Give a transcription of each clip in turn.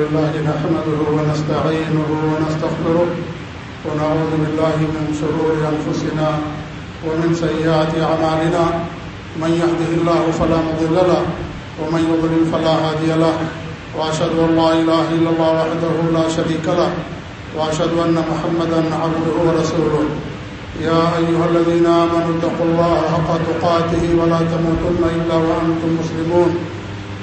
لله نحمده ونستعينه ونستغفره ونعوذ بالله من شرور أنفسنا ومن سيئات أعمالنا. من يهده الله فلا مضل له ومن يضلل فلا هادي له. وأشهد أن لا إله إلا الله وحده لا شريك له. وأشهد أن محمدا عبده ورسوله. يا أيها الذين آمنوا اتقوا الله حق تقاته ولا تموتن إلا وأنتم مسلمون.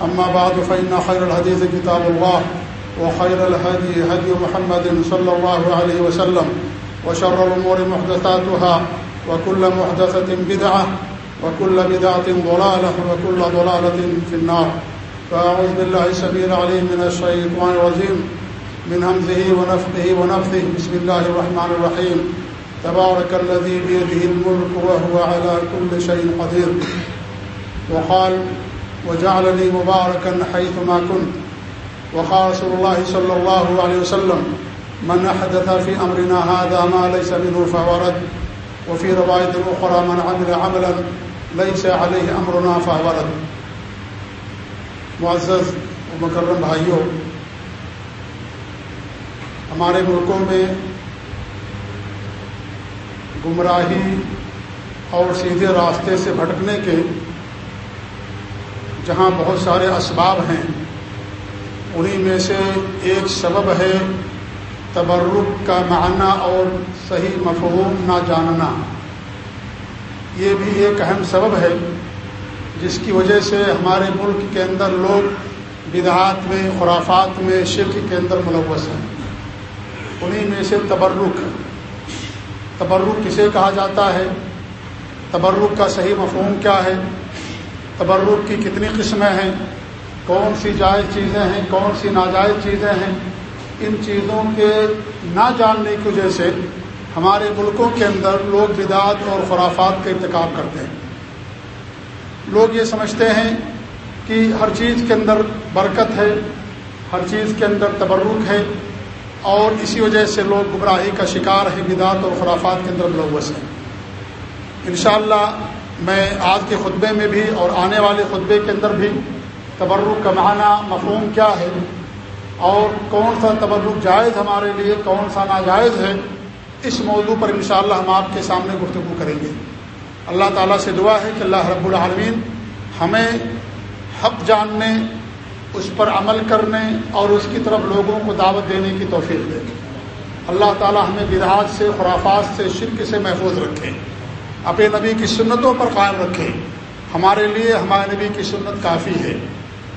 أما بعد، فإن خير الحديث كتاب الله، وخير الهدي هدي محمد صلى الله عليه وسلم، وشر الأمور محدثاتها، وكل محدثة بدعة، وكل بدعة ضلالة، وكل ضلالة في النار. فأعوذ بالله السبيل عليه من الشيطان الرجيم، من همزه ونفقه ونفثه. بسم الله الرحمن الرحيم. تبارك الذي بيده الملك، وهو على كل شيء قدير. وقال وجعلني مباركا حيثما كنت. وقال رسول الله صلى الله عليه وسلم، من أحدث في أمرنا هذا ما ليس منه فهو رد. وفي رواية أخرى، من عمل عملا ليس عليه أمرنا فهو رد. معزز و مکرم بھائیوں ہمارے ملکوں میں گمراہی اور سیدھے راستے سے بھٹکنے کے جہاں بہت سارے اسباب ہیں، انہی میں سے ایک سبب ہے تبرک کا معنی اور صحیح مفہوم نہ جاننا۔ یہ بھی ایک اہم سبب ہے، جس کی وجہ سے ہمارے ملک کے اندر لوگ بدعات میں، خرافات میں، شرک کے اندر ملوث ہیں۔ انہی میں سے تبرک۔ تبرک کسے کہا جاتا ہے؟ تبرک کا صحیح مفہوم کیا ہے؟ تبرک کی کتنی قسمیں ہیں؟ کون سی جائز چیزیں ہیں؟ کون سی ناجائز چیزیں ہیں؟ ان چیزوں کے نہ جاننے کی وجہ سے ہمارے ملکوں کے اندر لوگ بدعات اور خرافات کا ارتکاب کرتے ہیں۔ لوگ یہ سمجھتے ہیں کہ ہر چیز کے اندر برکت ہے، ہر چیز کے اندر تبرک ہے اور اسی وجہ سے لوگ گمراہی کا شکار ہے بدعات اور خرافات کے اندر ملوث ہیں۔ انشاءاللہ میں آج کے خطبے میں بھی اور آنے والے خطبے کے اندر بھی تبرک کا معنی مفہوم کیا ہے اور کون سا تبرک جائز ہمارے لیے، کون سا ناجائز ہے، اس موضوع پر انشاءاللہ ہم آپ کے سامنے گفتگو کریں گے۔ اللہ تعالیٰ سے دعا ہے کہ اللہ رب العالمین ہمیں حق جاننے، اس پر عمل کرنے اور اس کی طرف لوگوں کو دعوت دینے کی توفیق دے۔ اللہ تعالیٰ ہمیں بدعات سے، خرافات سے، شرک سے محفوظ رکھے۔ اپنے نبی کی سنتوں پر قائم رکھے ہمارے لیے ہمارے نبی کی سنت کافی ہے۔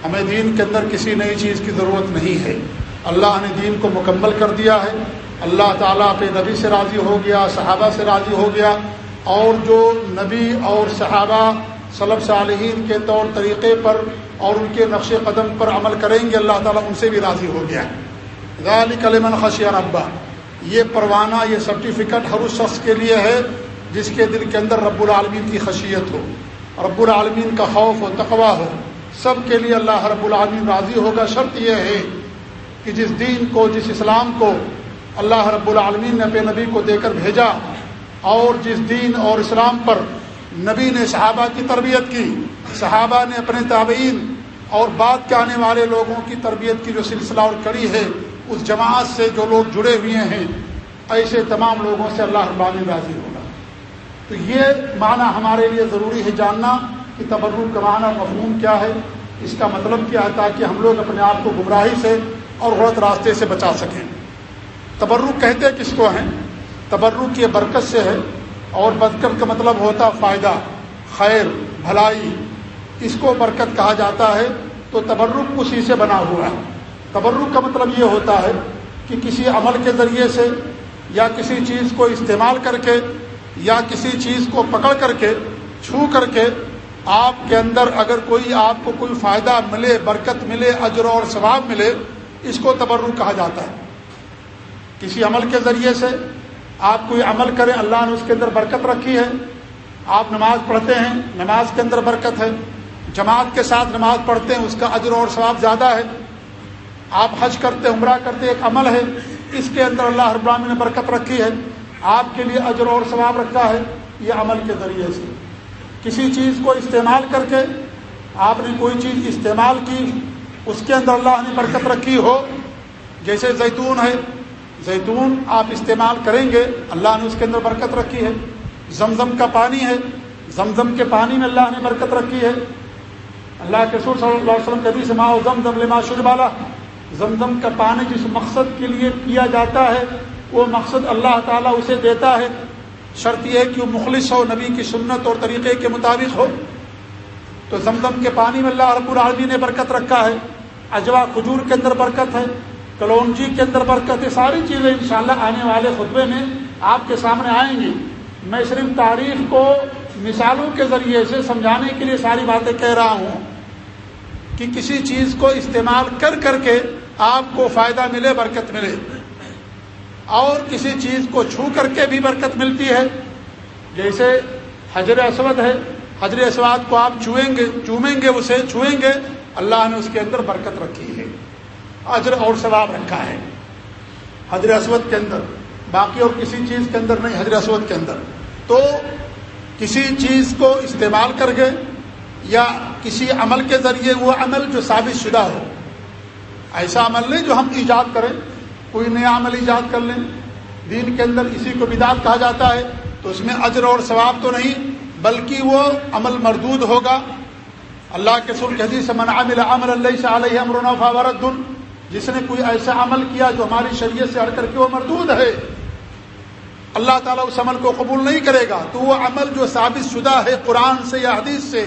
ہمیں دین کے اندر کسی نئی چیز کی ضرورت نہیں ہے۔ اللہ نے دین کو مکمل کر دیا ہے۔ اللہ تعالیٰ اپنے نبی سے راضی ہو گیا، صحابہ سے راضی ہو گیا۔ اور جو نبی اور صحابہ صلب صالحین کے طور طریقے پر اور ان کے نقش قدم پر عمل کریں گے، اللہ تعالیٰ ان سے بھی راضی ہو گیا۔ غالی کلمن خشیہ ربا یہ پروانہ، یہ سرٹیفکیٹ ہر اس شخص کے لیے ہے جس کے دل کے اندر رب العالمین کی خشیت ہو، رب العالمین کا خوف ہو تقوا ہو، سب کے لیے اللہ رب العالمین راضی ہوگا۔ شرط یہ ہے کہ جس دین کو، جس اسلام کو اللہ رب العالمین نے اپنے نبی کو دے کر بھیجا اور جس دین اور اسلام پر نبی نے صحابہ کی تربیت کی، صحابہ نے اپنے تابعین اور بعد کے آنے والے لوگوں کی تربیت کی جو سلسلہ اور کڑی ہے، اس جماعت سے جو لوگ جڑے ہوئے ہیں، ایسے تمام لوگوں سے اللہ العالمین راضی ہوگا تو یہ معنی ہمارے لیے ضروری ہے جاننا کہ تبرک کا معنی مفہوم کیا ہے۔ اس کا مطلب کیا ہے تاکہ ہم لوگ اپنے آپ کو گمراہی سے اور غلط راستے سے بچا سکیں۔ تبرک کہتے کس کو ہیں؟ تبرک کی برکت سے ہے اور برکت کا مطلب ہوتا فائدہ، خیر، بھلائی۔ اس کو برکت کہا جاتا ہے تو تبرک اسی سے بنا ہوا ہے۔ تبرک کا مطلب یہ ہوتا ہے کہ کسی عمل کے ذریعے سے یا کسی چیز کو استعمال کر کے یا کسی چیز کو پکڑ کر کے، چھو کر کے آپ کے اندر اگر کوئی آپ کو کوئی فائدہ ملے، برکت ملے، اجر اور ثواب ملے، اس کو تبرک کہا جاتا ہے۔ کسی عمل کے ذریعے سے آپ کوئی عمل کریں اللہ نے اس کے اندر برکت رکھی ہے۔ آپ نماز پڑھتے ہیں، نماز کے اندر برکت ہے۔ جماعت کے ساتھ نماز پڑھتے ہیں، اس کا اجر اور ثواب زیادہ ہے۔ آپ حج کرتے، عمرہ کرتے، ایک عمل ہے۔ اس کے اندر اللہ رب نے برکت رکھی ہے۔ آپ کے لیے اجر اور ثواب رکھا ہے یہ عمل کے ذریعے سے۔ کسی چیز کو استعمال کر کے آپ نے کوئی چیز استعمال کی، اس کے اندر اللہ نے برکت رکھی ہو، جیسے زیتون ہے، زیتون آپ استعمال کریں گے، اللہ نے اس کے اندر برکت رکھی ہے۔ زمزم کا پانی ہے، زمزم کے پانی میں اللہ نے برکت رکھی ہے۔ اللہ کے سور صلی اللہ علیہ وسلم کبھی سے ماں زم لما شربالا زمزم کا پانی جس مقصد کے لیے کیا جاتا ہے وہ مقصد اللہ تعالیٰ اسے دیتا ہے۔ شرط یہ کہ وہ مخلص ہو، نبی کی سنت اور طریقے کے مطابق ہو۔ تو زمزم کے پانی میں اللہ رب العالمی نے برکت رکھا ہے۔ اجوا کھجور کے اندر برکت ہے۔ کلونجی کے اندر برکت ہے۔ ساری چیزیں انشاءاللہ آنے والے خطبے میں آپ کے سامنے آئیں گی۔ میں صرف تعریف کو مثالوں کے ذریعے سے سمجھانے کے لیے ساری باتیں کہہ رہا ہوں کہ کسی چیز کو استعمال کر کر کے آپ کو فائدہ ملے، برکت ملے۔ اور کسی چیز کو چھو کر کے بھی برکت ملتی ہے۔ جیسے حجر اسود ہے، حجر اسود کو آپ چھوئیں گے، چومیں گے، اسے چھوئیں گے، اللہ نے اس کے اندر برکت رکھی ہے۔ اجر اور ثواب رکھا ہے۔ حجر اسود کے اندر، باقی اور کسی چیز کے اندر نہیں، حجر اسود کے اندر۔ تو کسی چیز کو استعمال کر کے یا کسی عمل کے ذریعے وہ عمل جو ثابت شدہ ہو۔ ایسا عمل نہیں جو ہم ایجاد کریں۔ کوئی نیا عمل ایجاد کر لیں۔ دین کے اندر اسی کو بدعت کہا جاتا ہے، تو اس میں اجر اور ثواب تو نہیں، بلکہ وہ عمل مردود ہوگا۔ اللہ کے سر حدیث من عمل عمل اللہ سے علیہ امرنا فاورد جس نے کوئی ایسا عمل کیا جو ہماری شریعت سے ہٹ کر کے وہ مردود ہے۔ اللہ تعالیٰ اس عمل کو قبول نہیں کرے گا۔ تو وہ عمل جو ثابت شدہ ہے قرآن سے یا حدیث سے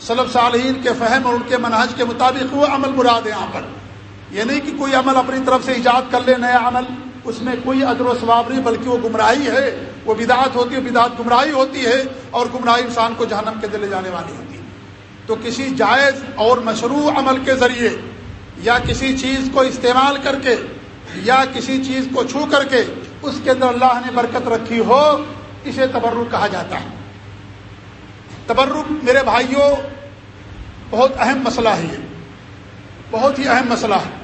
صلب صالحین کے فہم اور ان کے منہج کے مطابق، وہ عمل مراد ہے یہاں پر۔ یہ نہیں کہ کوئی عمل اپنی طرف سے ایجاد کر لے، نیا عمل، اس میں کوئی ادر و ثواب نہیں، بلکہ وہ گمراہی ہے، وہ بدعت ہوتی ہے، بدعت گمراہی ہوتی ہے، اور گمراہی انسان کو جہنم کے دلے جانے والی ہوتی ہے۔ تو کسی جائز اور مشروع عمل کے ذریعے، یا کسی چیز کو استعمال کر کے، یا کسی چیز کو چھو کر کے، اس کے اندر اللہ نے برکت رکھی ہو، اسے تبرک کہا جاتا ہے۔ تبرک میرے بھائیوں، بہت اہم مسئلہ ہے یہ۔ بہت ہی اہم مسئلہ ہے۔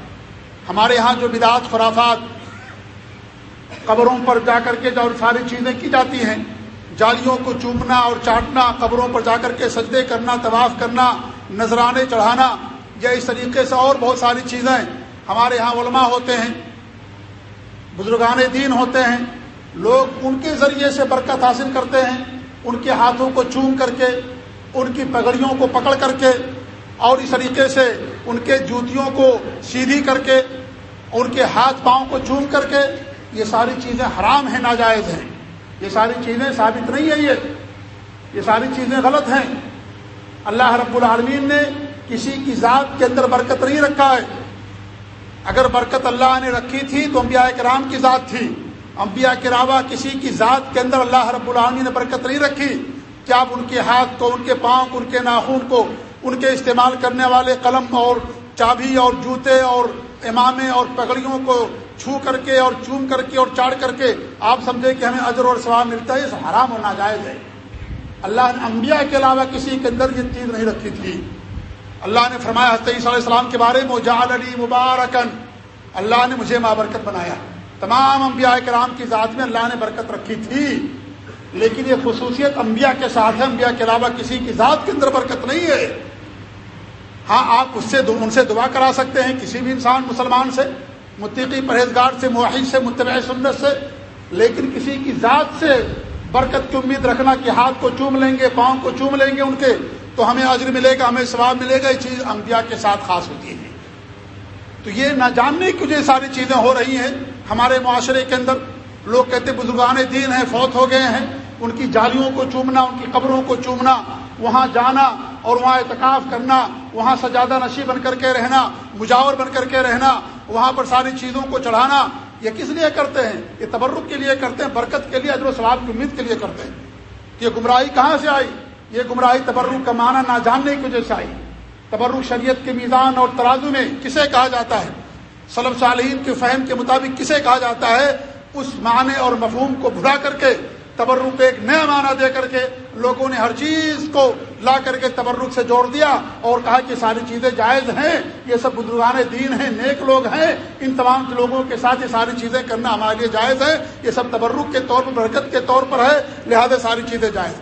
ہمارے ہاں جو بدعت خرافات، قبروں پر جا کر کے جو ساری چیزیں کی جاتی ہیں، جالیوں کو چومنا اور چاٹنا، قبروں پر جا کر کے سجدے کرنا، طواف کرنا، نذرانے چڑھانا یا اس طریقے سے اور بہت ساری چیزیں ہمارے ہاں علماء ہوتے ہیں، بزرگان دین ہوتے ہیں، لوگ ان کے ذریعے سے برکت حاصل کرتے ہیں، ان کے ہاتھوں کو چوم کر کے، ان کی پگڑیوں کو پکڑ کر کے اور اس طریقے سے ان کے جوتیوں کو سیدھی کر کے، ان کے ہاتھ پاؤں کو چوم کر کے، یہ ساری چیزیں حرام ہیں، ناجائز ہیں۔ یہ ساری چیزیں ثابت نہیں ہیں، یہ۔ یہ ساری چیزیں غلط ہیں۔ اللہ رب العالمین نے کسی کی ذات کے اندر برکت نہیں رکھا ہے۔ اگر برکت اللہ نے رکھی تھی تو انبیاء کرام کی ذات تھی۔ انبیاء کے علاوہ کسی کی ذات کے اندر اللہ رب العالمین نے برکت نہیں رکھی۔ کیا آپ ان کے ہاتھ کو ان کے پاؤں کو، ان کے ناخون کو ان کے استعمال کرنے والے قلم اور چابی اور جوتے اور امامے اور پگڑیوں کو چھو کر کے اور چوم کر کے اور چاڑ کر کے آپ سمجھے کہ ہمیں اجر اور ثواب ملتا ہے یہ حرام اور ناجائز ہے۔ اللہ نے انبیاء کے علاوہ کسی کے اندر یہ چیز نہیں رکھی تھی۔ اللہ نے فرمایا، حضرت علیہ السلام کے بارے میں جال علی مبارکن اللہ نے مجھے مابرکت بنایا۔ تمام انبیاء کرام کی ذات میں اللہ نے برکت رکھی تھی۔ لیکن یہ خصوصیت انبیاء کے ساتھ ہے، انبیاء کے علاوہ کسی کی ذات کے اندر برکت نہیں ہے۔ ہاں آپ اس سے ان سے دعا کرا سکتے ہیں، کسی بھی انسان مسلمان سے، متقی پرہیزگار سے معاہد سے، متبع سنت سے، لیکن کسی کی ذات سے برکت کی امید رکھنا کہ ہاتھ کو چوم لیں گے، پاؤں کو چوم لیں گے ان کے، تو ہمیں عجر ملے گا، ہمیں ثواب ملے گا، یہ چیز انبیاء کے ساتھ خاص ہوتی ہے۔ تو یہ نہ جاننے کی یہ ساری چیزیں ہو رہی ہیں۔ ہمارے معاشرے کے اندر لوگ کہتے بزرگان دین ہیں، فوت ہو گئے ہیں۔ ان کی جالیوں کو چومنا، ان کی قبروں کو چومنا، وہاں جانا اور وہاں اعتکاف کرنا، وہاں سجادہ نشی بن کر کے رہنا، مجاور بن کر کے رہنا، وہاں پر ساری چیزوں کو چڑھانا، یہ کس لیے کرتے ہیں؟ یہ تبرک کے لیے کرتے ہیں، برکت کے لیے ادر و ثواب کی امید کے لیے کرتے ہیں۔ یہ گمراہی کہاں سے آئی؟ یہ گمراہی تبرک کا معنی نہ جاننے کی وجہ سے آئی۔ تبرک شریعت کے میزان اور ترازو میں کسے کہا جاتا ہے؟ صلب صالحین کے فہم کے مطابق کسے کہا جاتا ہے؟ اس معنی اور مفہوم کو بھلا کر کے تبرک ایک نیا معنی دے کر کے لوگوں نے ہر چیز کو لا کر کے تبرک سے جوڑ دیا اور کہا کہ ساری چیزیں جائز ہیں، یہ سب بزرگان دین ہیں، نیک لوگ ہیں، ان تمام لوگوں کے ساتھ یہ ساری چیزیں کرنا ہمارے لیے جائز ہے، یہ سب تبرک کے طور پر، برکت کے طور پر ہے، لہذا ساری چیزیں جائز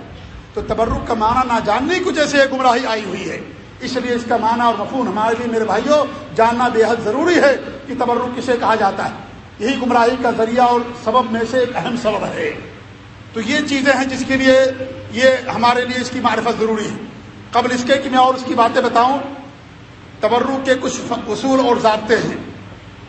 تو تبرک کا معنی نہ جاننے کی جیسے گمراہی آئی ہوئی ہے۔ اس لیے اس کا معنی اور مفہوم ہمارے لیے میرے بھائیوں جاننا بے حد ضروری ہے کہ تبرک کسے کہا جاتا ہے۔ یہی گمراہی کا ذریعہ اور سبب میں سے ایک اہم سبب ہے۔ تو یہ چیزیں ہیں جس کے لیے یہ ہمارے لیے اس کی معرفت ضروری ہے۔ قبل اس کے کہ میں اور اس کی باتیں بتاؤں، تبرک کے کچھ اصول اور ضابطے ہیں،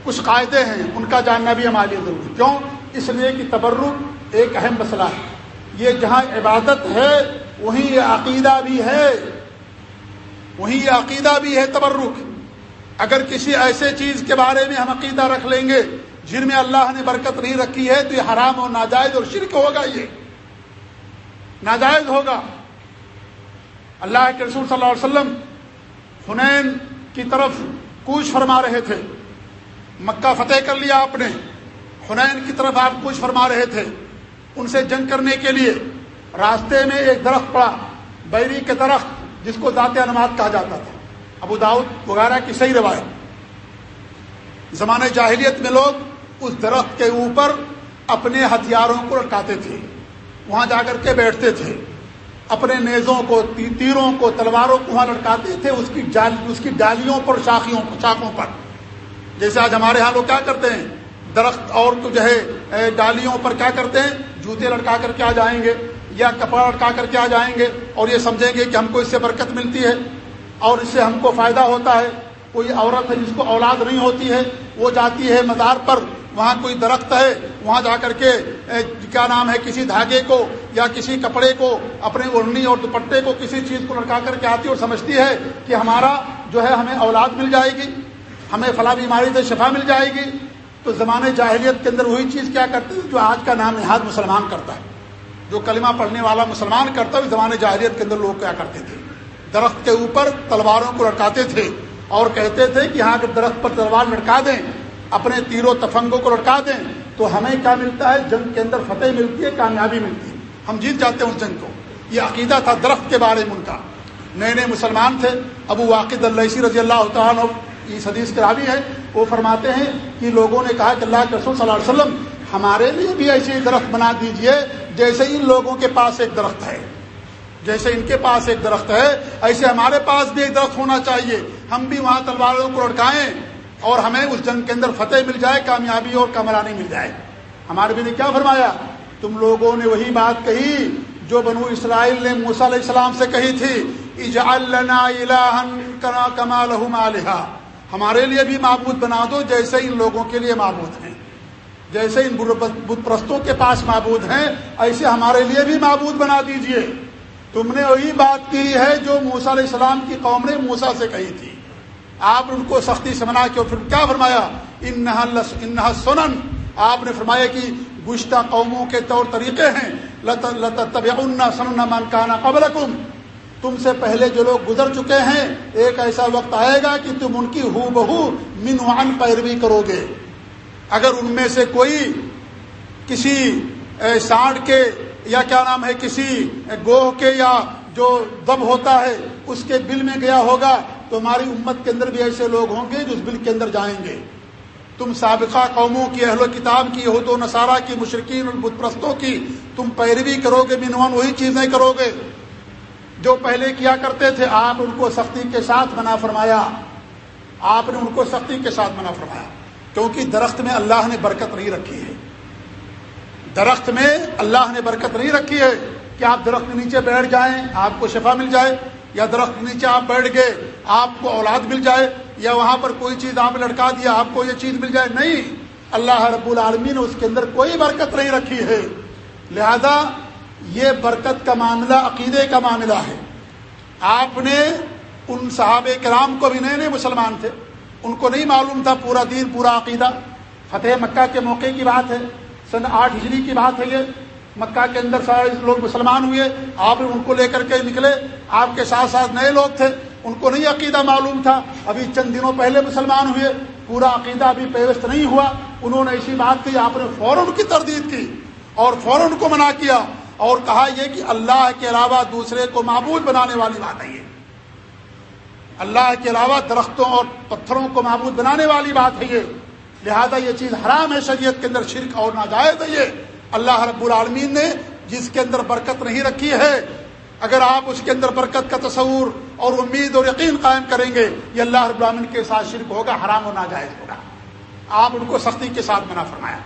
کچھ قاعدے ہیں، ان کا جاننا بھی ہمارے لیے ضروری۔ کیوں؟ اس لیے کہ تبرک ایک اہم مسئلہ ہے۔ یہ جہاں عبادت ہے، وہیں یہ عقیدہ بھی ہے۔ وہیں یہ عقیدہ بھی ہے تبرک۔ اگر کسی ایسے چیز کے بارے میں ہم عقیدہ رکھ لیں گے، جن میں اللہ نے برکت نہیں رکھی ہے، تو یہ حرام اور ناجائز اور شرک ہوگا یہ۔ ناجائز ہوگا۔ اللہ کے رسول صلی اللہ علیہ وسلم حنین کی طرف کوچ فرما رہے تھے۔ مکہ فتح کر لیا آپ نے۔ حنین کی طرف آپ کوچ فرما رہے تھے۔ ان سے جنگ کرنے کے لیے راستے میں ایک درخت پڑا۔ بیری کے درخت جس کو ذات انماد کہا جاتا تھا۔ ابو داؤد وغیرہ کی صحیح روایت۔ زمانے جاہلیت میں لوگ اس درخت کے اوپر اپنے ہتھیاروں کو لٹکاتے تھے۔ وہاں جا کر کے بیٹھتے تھے۔ اپنے نیزوں کو تیروں کو، تلواروں کو وہاں لٹکاتے تھے اس کی جال، اس کی ڈالیوں پر، شاخیوں شاخوں پر۔ جیسے آج ہمارے ہاں لوگ کیا کرتے ہیں؟ درخت اور تو جو ہے ڈالیوں پر کیا کرتے ہیں؟ جوتے لٹکا کر کے آ جائیں گے یا کپڑا لٹکا کر کے آ جائیں گے اور یہ سمجھیں گے کہ ہم کو اس سے برکت ملتی ہے اور اس سے ہم کو فائدہ ہوتا ہے۔ کوئی عورت ہے جس کو اولاد نہیں ہوتی ہے، وہ جاتی ہے مزار پر، وہاں کوئی درخت ہے، وہاں جا کر کے کیا نام ہے، کسی دھاگے کو یا کسی کپڑے کو، اپنے اڑنی اور دوپٹے کو کسی چیز کو لڑکا کر کے آتی اور سمجھتی ہے کہ ہمارا جو ہے، ہمیں اولاد مل جائے گی، ہمیں فلاں بیماری سے شفا مل جائے گی۔ تو زمانے جاہلیت کے اندر وہی چیز کیا کرتے ہیں جو آج کا نام نہاد مسلمان کرتا ہے۔ جو کلمہ پڑھنے والا مسلمان کرتا ہے زمانے جاہلیت کے اندر لوگ کیا کرتے تھے؟ درخت کے اوپر تلواروں کو لٹکاتے تھے۔ اور کہتے تھے کہ یہاں کے درخت پر تلوار لٹکا دیں، اپنے تیروں تفنگوں کو لٹکا دیں، تو ہمیں کیا ملتا ہے؟ جنگ کے اندر فتح ملتی ہے، کامیابی ملتی ہے۔ ہم جیت جاتے ہیں اس جنگ کو۔ یہ عقیدہ تھا درخت کے بارے میں ان کا۔ نئے نئے مسلمان تھے۔ ابو واقد اللہ رضی اللہ تعالیٰ اس حدیث کے راوی ہے، وہ فرماتے ہیں کہ لوگوں نے کہا کہ اللہ کے رسول صلی اللہ علیہ وسلم، ہمارے لیے بھی ایسی درخت بنا دیجیے جیسے ان لوگوں کے پاس ایک درخت ہے۔ جیسے ان کے پاس ایک درخت ہے، ایسے ہمارے پاس بھی ایک درخت ہونا چاہیے۔ ہم بھی وہاں تلواروں کو لڑکائیں اور ہمیں اس جنگ کے اندر فتح مل جائے، کامیابی اور کمرانی مل جائے۔ ہمارے بھی نے کیا فرمایا؟ تم لوگوں نے وہی بات کہی جو بنو اسرائیل نے موسیٰ علیہ السلام سے کہی تھی لنا کما لہم علیہ ہمارے لیے بھی معبود بنا دو جیسے ان لوگوں کے لیے معبود ہیں۔ جیسے ان بت پرستوں کے پاس معبود ہیں، ایسے ہمارے لیے بھی معبود بنا دیجیے۔ تم نے وہی بات کی ہے جو موسا علیہ السلام کی قوم نے موسا سے کہی تھی۔ آپ نے ان کو سختی سے منا کے پھر کیا فرمایا؟ انہا سنن۔ آپ نے فرمایا کہ گشتہ قوموں کے طور طریقے ہیں۔ سنن من کانا قبل تم سے پہلے جو لوگ گزر چکے ہیں، ایک ایسا وقت آئے گا کہ تم ان کی ہو بہو منوان پیروی کرو گے۔ اگر ان میں سے کوئی کسی سانڈ کے یا کیا نام ہے، کسی گوہ کے یا جو دب ہوتا ہے، اس کے بل میں گیا ہوگا تو ہماری امت کے اندر بھی ایسے لوگ ہوں گے جو اس بل کے اندر جائیں گے۔ تم سابقہ قوموں کی، اہل و کتاب کی ہو تو نصارہ کی مشرقین اور بت پرستوں کی، تم پیروی کرو گے منوان وہی چیزیں کرو گے۔ جو پہلے کیا کرتے تھے، آپ ان کو سختی کے ساتھ منع فرمایا۔ آپ نے ان کو سختی کے ساتھ منع فرمایا۔ کیونکہ درخت میں اللہ نے برکت نہیں رکھی ہے۔ درخت میں اللہ نے برکت نہیں رکھی ہے۔ کہ آپ درخت کے نیچے بیٹھ جائیں، آپ کو شفا مل جائے، یا درخت کے نیچے آپ بیٹھ گئے، آپ کو اولاد مل جائے، یا وہاں پر کوئی چیز آپ لڑکا دیا، آپ کو یہ چیز مل جائے، نہیں، اللہ رب العالمین نے اس کے اندر کوئی برکت نہیں رکھی ہے۔ لہذا یہ برکت کا معاملہ، عقیدے کا معاملہ ہے۔ آپ نے ان صحاب کرام کو بھی نئے نئے مسلمان تھے۔ ان کو نہیں معلوم تھا پورا دین، پورا عقیدہ۔ فتح مکہ کے موقع کی بات ہے، سن آٹھ ہجری کی بات ہے یہ۔ مکہ کے اندر سارے لوگ مسلمان ہوئے، آپ ان کو لے کر کے نکلے۔ آپ کے ساتھ ساتھ نئے لوگ تھے، ان کو نہیں عقیدہ معلوم تھا۔ ابھی چند دنوں پہلے مسلمان ہوئے، پورا عقیدہ بھی پیوست نہیں ہوا۔ انہوں نے اسی بات کی، آپ نے فوراً کی تردید کی اور فوراً کو منع کیا اور کہا یہ کہ اللہ کے علاوہ دوسرے کو معبود بنانے والی بات ہے۔ یہ اللہ کے علاوہ درختوں اور پتھروں کو معبود بنانے والی بات ہے۔ یہ لہذا یہ چیز حرام ہے، شریعت کے اندر شرک اور ناجائز ہے یہ۔ اللہ رب العالمین نے جس کے اندر برکت نہیں رکھی ہے، اگر آپ اس کے اندر برکت کا تصور اور امید اور یقین قائم کریں گے، یہ اللہ رب العالمین کے ساتھ شرک ہوگا، حرام و ناجائز ہوگا۔ آپ ان کو سختی کے ساتھ منع فرمایا۔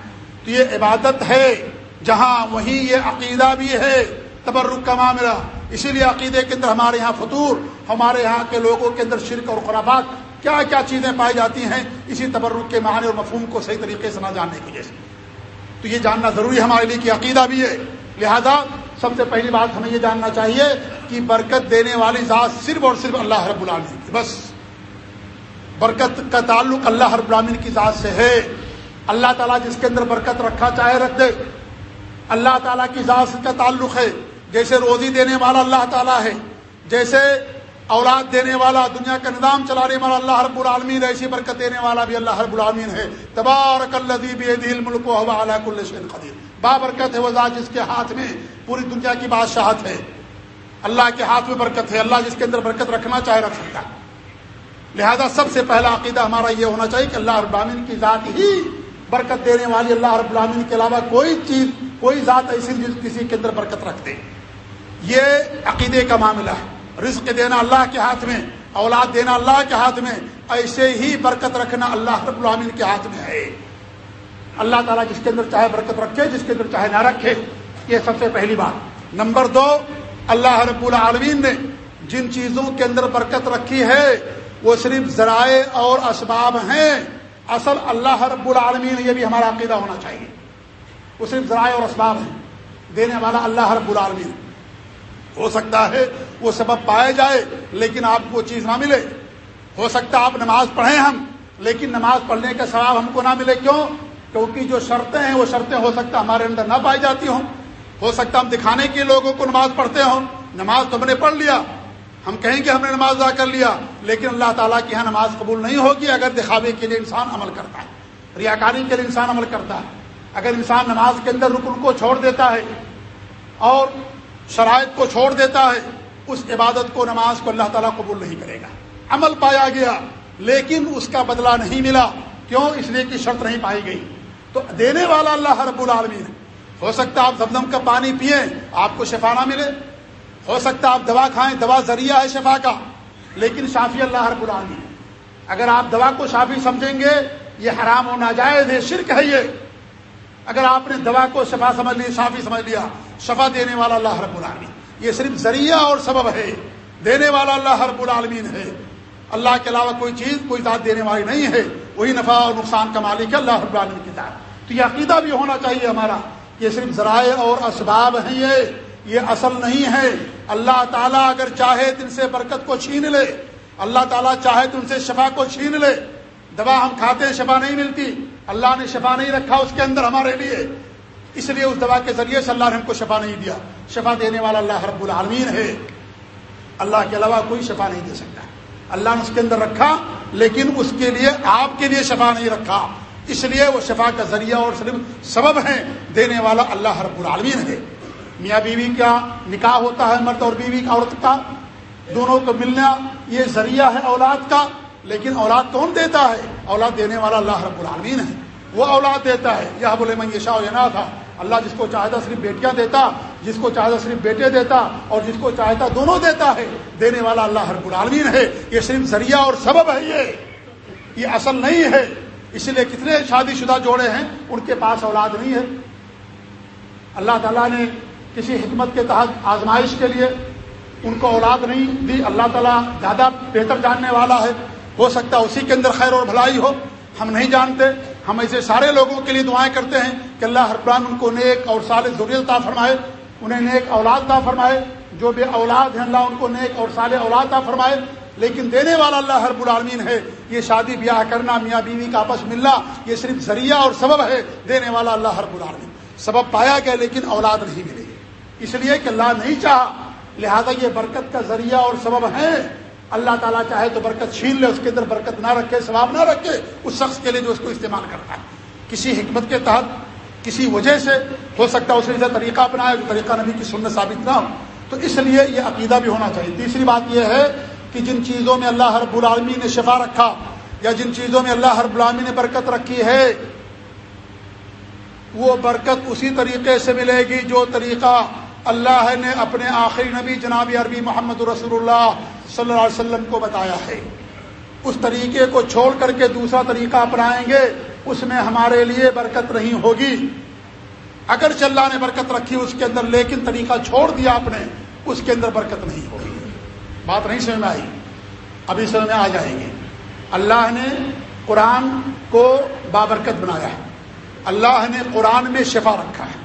تو یہ عبادت ہے، جہاں وہیں یہ عقیدہ بھی ہے، تبرک کا معاملہ اسی لیے عقیدے کے اندر ہمارے یہاں فطور، ہمارے یہاں کے لوگوں کے اندر شرک اور خرابات، کیا کیا چیزیں پائی جاتی ہیں، اسی تبرک کے معنی اور مفہوم کو صحیح طریقے سے نہ جاننے کی وجہ سے تو یہ جاننا ضروری ہمارے لیے کہ عقیدہ بھی ہے۔ لہذا سب سے پہلی بات ہمیں یہ جاننا چاہیے کہ برکت دینے والی ذات صرف اور صرف اللہ رب العالمین کی۔ بس۔ برکت کا تعلق اللہ رب العالمین کی ذات سے ہے۔ اللہ تعالیٰ جس کے اندر برکت رکھا چاہے رکھ دے۔ اللہ تعالیٰ کی ذات کا تعلق ہے۔ جیسے روزی دینے والا اللہ تعالیٰ ہے، جیسے اولاد دینے والا، دنیا کا نظام چلانے والا، اللہ رب العالمین ایسی برکت دینے والا بھی اللہ رب العالمین ہے۔ تبارک ملک و قدیر۔ بابرکت ہے وہ ذات جس کے ہاتھ میں پوری دنیا کی بادشاہت ہے۔ اللہ کے ہاتھ میں برکت ہے، اللہ جس کے اندر برکت رکھنا چاہے رکھ سکتا ہے۔ لہذا سب سے پہلا عقیدہ ہمارا یہ ہونا چاہیے کہ اللہ رب العالمین کی ذات ہی برکت دینے والی، اللہ رب العالمین کے علاوہ کوئی چیز، کوئی ذات ایسی جس کسی کے اندر برکت رکھ دے۔ یہ عقیدے کا معاملہ ہے۔ رزق دینا اللہ کے ہاتھ میں، اولاد دینا اللہ کے ہاتھ میں، ایسے ہی برکت رکھنا اللہ رب العالمین کے ہاتھ میں ہے۔ اللہ تعالیٰ جس کے اندر چاہے برکت رکھے، جس کے اندر چاہے نہ رکھے، یہ سب سے پہلی بات۔ نمبر دو، اللہ رب العالمین نے جن چیزوں کے اندر برکت رکھی ہے، وہ صرف ذرائع اور اسباب ہیں۔ اصل اللہ رب العالمین، یہ بھی ہمارا عقیدہ ہونا چاہیے۔ وہ صرف ذرائع اور اسباب ہیں۔ دینے والا اللہ رب العالمین۔ ہو سکتا ہے وہ سبب پائے جائے، لیکن آپ کو چیز نہ ملے۔ ہو سکتا آپ نماز پڑھیں ہم، لیکن نماز پڑھنے کا ثواب ہم کو نہ ملے۔ کیوں؟ کیونکہ جو شرطیں ہیں، وہ شرطیں ہو سکتا ہمارے اندر نہ پائی جاتی ہوں۔ ہو سکتا ہم دکھانے کے لوگوں کو نماز پڑھتے ہوں۔ نماز تو ہم نے پڑھ لیا۔ ہم کہیں گے ہم نے نماز ادا کر لیا، لیکن اللہ تعالیٰ کی یہاں نماز قبول نہیں ہوگی اگر دکھاوے کے لیے انسان عمل کرتا ہے، ریاکاری کے لیے انسان عمل کرتا ہے۔ اگر انسان نماز کے اندر رکن کو چھوڑ دیتا ہے اور شرائط کو چھوڑ دیتا ہے اس عبادت کو نماز کو اللہ تعالیٰ قبول نہیں کرے گا۔ عمل پایا گیا، لیکن اس کا بدلہ نہیں ملا۔ کیوں؟ اس لیے کہ شرط نہیں پائی گئی۔ تو دینے والا اللہ رب العالمین ہو سکتا آپ زمزم کا پانی پیئے آپ کو شفا نہ ملے۔ ہو سکتا آپ دوا کھائیں، دوا ذریعہ ہے شفا کا، لیکن شافی اللہ رب العالمین اگر آپ دوا کو شافی سمجھیں گے، یہ حرام و ناجائز ہے، شرک ہے یہ۔ اگر آپ نے دوا کو شفا سمجھ لی، شافی سمجھ لیا، شفا دینے والا اللہ رب العالمین یہ صرف ذریعہ اور سبب ہے۔ دینے والا اللہ رب العالمین ہے۔ اللہ کے علاوہ کوئی چیز، کوئی ذات دینے والی نہیں ہے۔ وہی نفع اور نقصان کا مالک ہے اللہ رب العالمین کی ذات۔ تو یہ عقیدہ بھی ہونا چاہیے ہمارا۔ یہ صرف ذرائع اور اسباب ہیں یہ۔ یہ اصل نہیں ہے۔ اللہ تعالیٰ اگر چاہے تو ان سے برکت کو چھین لے۔ اللہ تعالیٰ چاہے تو ان سے شفا کو چھین لے۔ دوا ہم کھاتے ہیں، شفا نہیں ملتی۔ اللہ نے شفا نہیں رکھا اس کے اندر ہمارے لیے۔ اس لیے اس دوا کے ذریعے سے اللہ نے ہم کو شفا نہیں دیا۔ شفا دینے والا اللہ رب العالمین ہے۔ اللہ کے علاوہ کوئی شفا نہیں دے سکتا۔ اللہ نے اس کے اندر رکھا، لیکن اس کے لیے، آپ کے لیے شفا نہیں رکھا۔ اس لیے وہ شفا کا ذریعہ اور صرف سبب ہے، دینے والا اللہ رب العالمین ہے۔ میاں بیوی کا نکاح ہوتا ہے، مرد اور بیوی کا، عورت کا۔ دونوں کو ملنا یہ ذریعہ ہے اولاد کا، لیکن اولاد کون دیتا ہے؟ اولاد دینے والا اللہ رب العالمین ہے۔ وہ اولاد دیتا ہے۔ یہ بولے میں یہ شاہ تھا۔ اللہ جس کو چاہتا صرف بیٹیاں دیتا۔ جس کو چاہتا صرف بیٹے دیتا اور جس کو چاہتا دونوں دیتا ہے، دینے والا اللہ رب العالمین ہے۔ یہ صرف ذریعہ اور سبب ہے یہ۔ یہ اصل نہیں ہے۔ اس لیے کتنے شادی شدہ جوڑے ہیں، ان کے پاس اولاد نہیں ہے۔ اللہ تعالیٰ نے کسی حکمت کے تحت آزمائش کے لیے ان کو اولاد نہیں دی۔ اللہ تعالیٰ زیادہ بہتر جاننے والا ہے۔ ہو سکتا ہے اسی کے اندر خیر اور بھلائی ہو۔ ہم نہیں جانتے۔ ہم ایسے سارے لوگوں کے لیے دعائیں کرتے ہیں کہ اللہ حربان ان کو نیک اور سال ضروریت فرمائے۔ انہیں نیک اولاد تا فرمائے، جو بے اولاد ہیں اللہ ان کو نیک اور سال اولاد تا فرمائے، لیکن دینے والا اللہ حرب العالمین ہے۔ یہ شادی بیاہ کرنا، میاں بیوی کا آپس ملنا، یہ صرف ذریعہ اور سبب ہے دینے والا اللہ حرب العالمین۔ سبب پایا گیا لیکن اولاد نہیں ملے اس لیے کہ اللہ نہیں چاہا، لہذا یہ برکت کا ذریعہ اور سبب ہے۔ اللہ تعالیٰ چاہے تو برکت چھین لے، اس کے اندر برکت نہ رکھے، ثواب نہ رکھے، اس شخص کے لیے جو اس کو استعمال کرتا ہے۔ کسی حکمت کے تحت کسی وجہ سے ہو سکتا ہے اس نے طریقہ اپنایا جو طریقہ نبی کی سنت ثابت نہ ہو۔ تو اس لیے یہ عقیدہ بھی ہونا چاہیے۔ تیسری بات یہ ہے کہ جن چیزوں میں اللہ ہر العالمین نے شفا رکھا یا جن چیزوں میں اللہ ہر العالمین نے برکت رکھی ہے، وہ برکت اسی طریقے سے ملے گی جو طریقہ اللہ نے اپنے آخری نبی جناب عربی محمد رسول اللہ صلی اللہ علیہ وسلم کو بتایا ہے۔ اس طریقے کو چھوڑ کر کے دوسرا طریقہ اپنائیں گے اس میں ہمارے لیے برکت نہیں ہوگی۔ اگر اللہ نے برکت رکھی اس کے اندر، لیکن طریقہ چھوڑ دیا آپ نے، اس کے اندر برکت نہیں ہوگی۔ بات نہیں سمجھ میں آئی؟ ابھی سمجھ میں آ جائیں گے اللہ نے قرآن کو بابرکت بنایا ہے۔ اللہ نے قرآن میں شفا رکھا ہے۔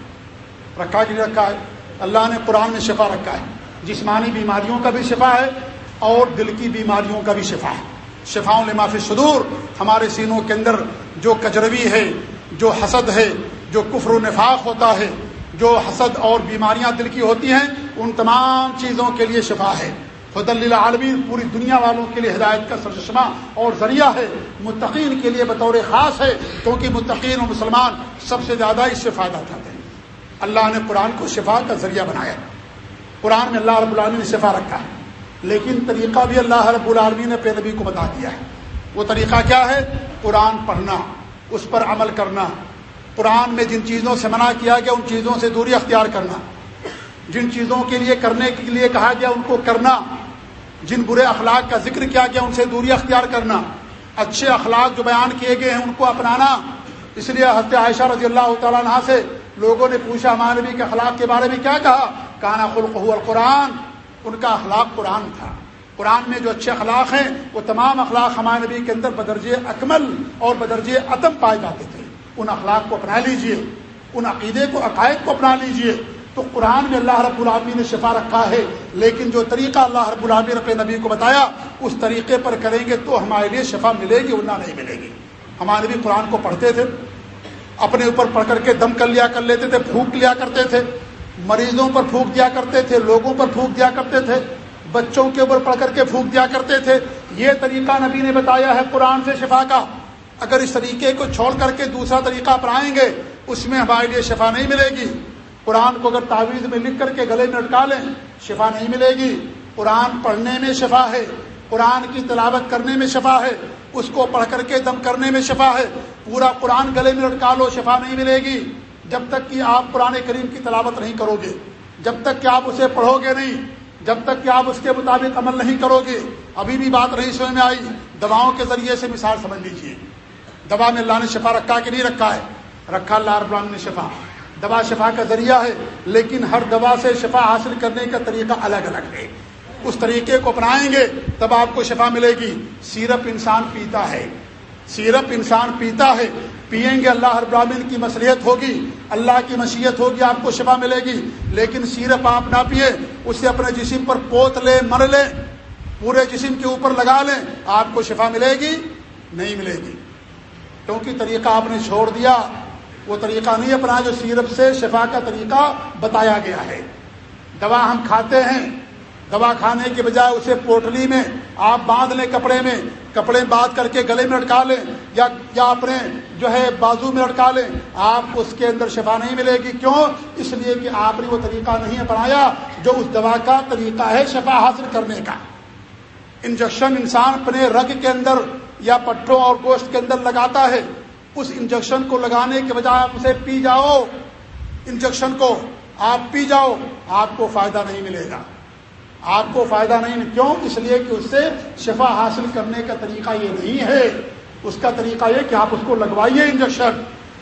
رکھا کہ رکھا ہے؟ اللہ نے قرآن میں شفا رکھا ہے۔ جسمانی بیماریوں کا بھی شفا ہے اور دل کی بیماریوں کا بھی شفا ہے۔ شفاؤں لمافی صدور ہمارے سینوں کے اندر جو کجروی ہے، جو حسد ہے، جو کفر و نفاق ہوتا ہے، جو حسد اور بیماریاں دل کی ہوتی ہیں، ان تمام چیزوں کے لیے شفا ہے۔ خد اللہ عالمین پوری دنیا والوں کے لیے ہدایت کا سرچشمہ اور ذریعہ ہے۔ متقین کے لیے بطور خاص ہے، کیونکہ متقین و مسلمان سب سے زیادہ اس سے فائدہ اٹھاتے ہیں۔ اللہ نے قرآن کو شفا کا ذریعہ بنایا قرآن میں اللہ رب العالمین نے شفا رکھا ہے۔ لیکن طریقہ بھی اللہ رب العالمین نے پہ نبی کو بتا دیا ہے۔ وہ طریقہ کیا ہے؟ قرآن پڑھنا، اس پر عمل کرنا۔ قرآن میں جن چیزوں سے منع کیا گیا، ان چیزوں سے دوری اختیار کرنا۔ جن چیزوں کے لیے کرنے کے لیے کہا گیا، ان کو کرنا۔ جن برے اخلاق کا ذکر کیا گیا، ان سے دوری اختیار کرنا۔ اچھے اخلاق جو بیان کیے گئے ہیں، ان کو اپنانا۔ اس لیے حضرت عائشہ رضی اللہ تعالیٰ عنہ سے لوگوں نے پوچھا ہمارے نبی کے اخلاق کے بارے میں کیا کہا؟ کانا خلق القرآن۔ ان کا اخلاق قرآن تھا۔ قرآن میں جو اچھے اخلاق ہیں، وہ تمام اخلاق ہمارے نبی کے اندر بدرج اکمل اور بدرج عتم پائے جاتے تھے۔ ان اخلاق کو اپنا لیجیے، ان عقیدے کو، عقائد کو اپنا لیجیے۔ تو قرآن میں اللہ رب العامی نے شفا رکھا ہے، لیکن جو طریقہ اللہ رب العامی رب نبی کو بتایا، اس طریقے پر کریں گے تو ہمارے لیے شفا ملے گی، ورنہ نہیں ملے گی۔ ہمارے نبی قرآن کو پڑھتے تھے، اپنے اوپر پڑھ کر کے دم کر لیا کر لیتے تھے، پھونک لیا کرتے تھے۔ مریضوں پر پھونک دیا کرتے تھے، لوگوں پر پھونک دیا کرتے تھے، بچوں کے اوپر پڑھ کر کے پھونک دیا کرتے تھے۔ یہ طریقہ نبی نے بتایا ہے قرآن سے شفا کا۔ اگر اس طریقے کو چھوڑ کر کے دوسرا طریقہ اپنائیں گے، اس میں ہمارے لیے شفا نہیں ملے گی۔ قرآن کو اگر تعویذ میں لکھ کر کے گلے میں اٹکا لیں، شفا نہیں ملے گی۔ قرآن پڑھنے میں شفا ہے، قرآن کی تلاوت کرنے میں شفا ہے، اس کو پڑھ کر کے دم کرنے میں شفا ہے۔ پورا قرآن گلے میں لٹکا لو، شفا نہیں ملے گی۔ جب تک کہ آپ قرآن کریم کی تلاوت نہیں کرو گے، جب تک کہ آپ اسے پڑھو گے نہیں، جب تک کہ آپ اس کے مطابق عمل نہیں کرو گے، ابھی بھی بات نہیں سمجھ میں آئی، دواؤں کے ذریعے سے مثال سمجھ لیجیے دوا میں اللہ نے شفا رکھا کہ نہیں رکھا ہے؟ رکھا اللہ رب العالمین نے شفا۔ دوا شفا کا ذریعہ ہے، لیکن ہر دوا سے شفا حاصل کرنے کا طریقہ الگ الگ ہے۔ اس طریقے کو اپنائیں گے، تب آپ کو شفا ملے گی۔ سیرپ انسان پیتا ہے۔ سیرپ انسان پیتا ہے پئیں گے اللہ ہر براہین کی مصلیت ہوگی، اللہ کی مشیت ہوگی، آپ کو شفا ملے گی۔ لیکن سیرپ آپ نہ پیے اسے اپنے جسم پر پوت لے، مر لے، پورے جسم کے اوپر لگا لیں آپ کو شفا ملے گی، نہیں ملے گی۔ کیونکہ طریقہ آپ نے چھوڑ دیا، وہ طریقہ نہیں اپنا جو سیرپ سے شفا کا طریقہ بتایا گیا ہے۔ دوا ہم کھاتے ہیں دوا کھانے کے بجائے اسے پوٹلی میں آپ باندھ لیں کپڑے میں، کپڑے باندھ کر کے گلے میں اٹکا لیں یا یا اپنے جو ہے بازو میں اٹکا لیں، آپ اس کے اندر شفا نہیں ملے گی۔ کیوں؟ اس لیے کہ آپ نے وہ طریقہ نہیں اپنایا جو اس دوا کا طریقہ ہے شفا حاصل کرنے کا۔ انجیکشن انسان اپنے رگ کے اندر یا پٹھوں اور گوشت کے اندر لگاتا ہے۔ اس انجیکشن کو لگانے کے بجائے آپ اسے پی جاؤ۔ انجیکشن کو آپ پی جاؤ، آپ کو فائدہ نہیں ملے گا۔ آپ کو فائدہ نہیں، کیوں؟ اس لیے کہ اس سے شفا حاصل کرنے کا طریقہ یہ نہیں ہے۔ اس کا طریقہ یہ کہ آپ اس کو لگوائیے انجیکشن،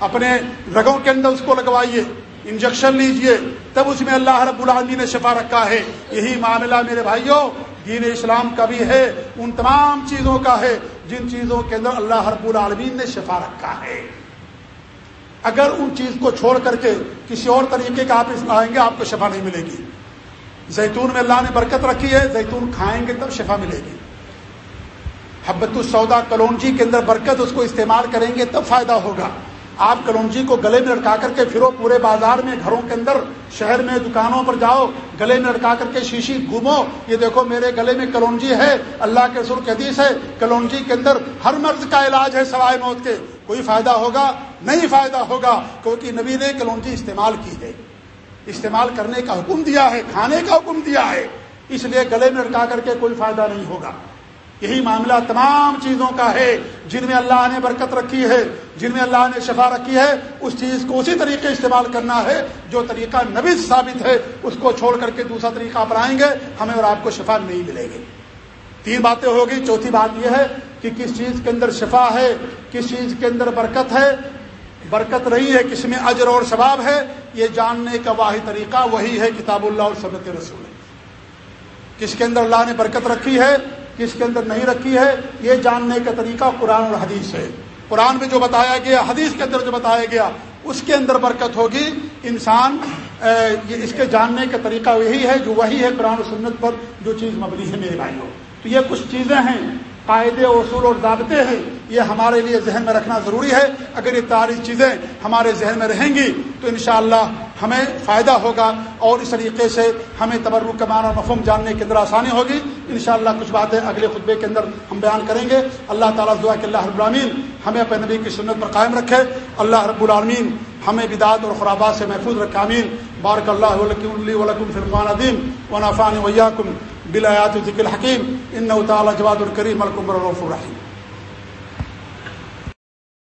اپنے رگوں کے اندر اس کو لگوائیے، انجیکشن لیجیے۔ تب اس میں اللہ رب العالمی نے شفا رکھا ہے۔ یہی معاملہ میرے بھائیوں، دین اسلام کا بھی ہے، ان تمام چیزوں کا ہے، جن چیزوں کے اندر اللہ رب العالمین نے شفا رکھا ہے۔ اگر ان چیز کو چھوڑ کر کے کسی اور طریقے کا آپ آئیں گے، آپ کو شفا نہیں ملے گی۔ زیتون میں اللہ نے برکت رکھی ہے، زیتون کھائیں گے تب شفا ملے گی۔ حبت السودا کلونجی کے اندر برکت اس کو استعمال کریں گے تب فائدہ ہوگا۔ آپ کلونجی کو گلے میں لٹکا کر کے پھرو پورے بازار میں، گھروں کے اندر، شہر میں، دکانوں پر جاؤ، گلے میں لٹکا کر کے شیشی گھومو۔ یہ دیکھو، میرے گلے میں کلونجی ہے، اللہ کے سر حدیث ہے، کلونجی کے اندر ہر مرض کا علاج ہے سوائے موت کے۔ کوئی فائدہ ہوگا؟ نہیں فائدہ ہوگا، کیونکہ نبی نے کلونجی استعمال کی ہے۔ استعمال کرنے کا حکم دیا ہے، کھانے کا حکم دیا ہے، اس لیے گلے میں لٹکا کر کے کوئی فائدہ نہیں ہوگا۔ یہی معاملہ تمام چیزوں کا ہے، جن میں اللہ نے برکت رکھی ہے، جن میں اللہ نے شفا رکھی ہے، اس چیز کو اسی طریقے استعمال کرنا ہے، جو طریقہ نبی ثابت ہے، اس کو چھوڑ کر کے دوسرا طریقہ اپنائیں گے، ہمیں اور آپ کو شفا نہیں ملے گی۔ تین باتیں ہوگی، چوتھی بات یہ ہے کہ کس چیز کے اندر شفا ہے، کس چیز کے اندر برکت ہے برکت رہی ہے کس میں اجر اور ثواب ہے، یہ جاننے کا واحد طریقہ وہی ہے کتاب اللہ اور سبت رسول۔ کس کے اندر اللہ نے برکت رکھی ہے، کس کے اندر نہیں رکھی ہے، یہ جاننے کا طریقہ قرآن اور حدیث ہے۔ قرآن میں جو بتایا گیا، حدیث کے اندر جو بتایا گیا، اس کے اندر برکت ہوگی۔ انسان اس کے جاننے کا طریقہ یہی ہے جو وہی ہے قرآن و سنت پر جو چیز مبنی ہے میرے بھائیوں۔ تو یہ کچھ چیزیں ہیں، قاعدے، اصول اور ضابطے ہیں۔ یہ ہمارے لیے ذہن میں رکھنا ضروری ہے۔ اگر یہ تاریخ چیزیں ہمارے ذہن میں رہیں گی تو انشاءاللہ ہمیں فائدہ ہوگا اور اس طریقے سے ہمیں تبرک کمان اور مفہوم جاننے کے اندر آسانی ہوگی۔ انشاءاللہ کچھ باتیں اگلے خطبے کے اندر ہم بیان کریں گے۔ اللہ تعالیٰ دعا کہ اللہ رب العالمین ہمیں اپنے نبی کی سنت پر قائم رکھے۔ اللہ رب العالمین ہمیں بدعت اور خرابات سے محفوظ رکھے امین بارک اللہ ولکم فرقان عدیم و ویاکم بلایات ذکر الحکیم۔ ان تعالیٰ جواد الکریم الکمر الرف الرحیم۔